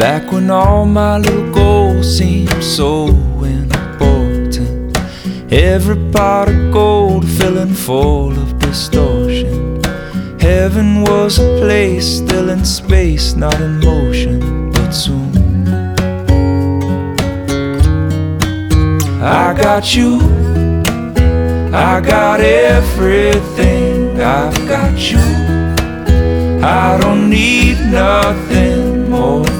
Back when all my little goals seemed so important. Every pot of gold filling full of distortion. Heaven was a place still in space, not in motion, but soon. I got you, I got everything, I've got you. I don't need nothing more.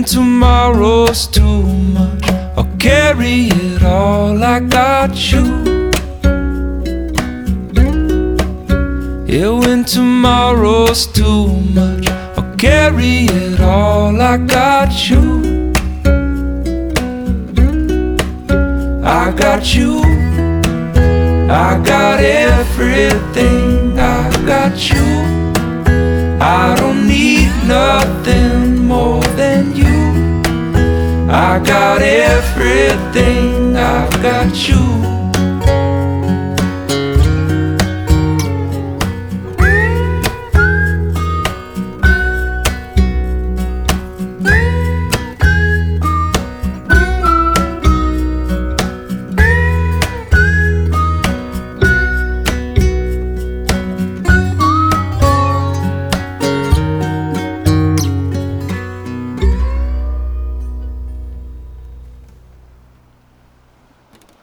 When tomorrow's too much, I'll carry it all. I got you. Yeah, when tomorrow's too much, I'll carry it all. I got you. I got you. I got everything. I got you. I don't I got everything. I've got you.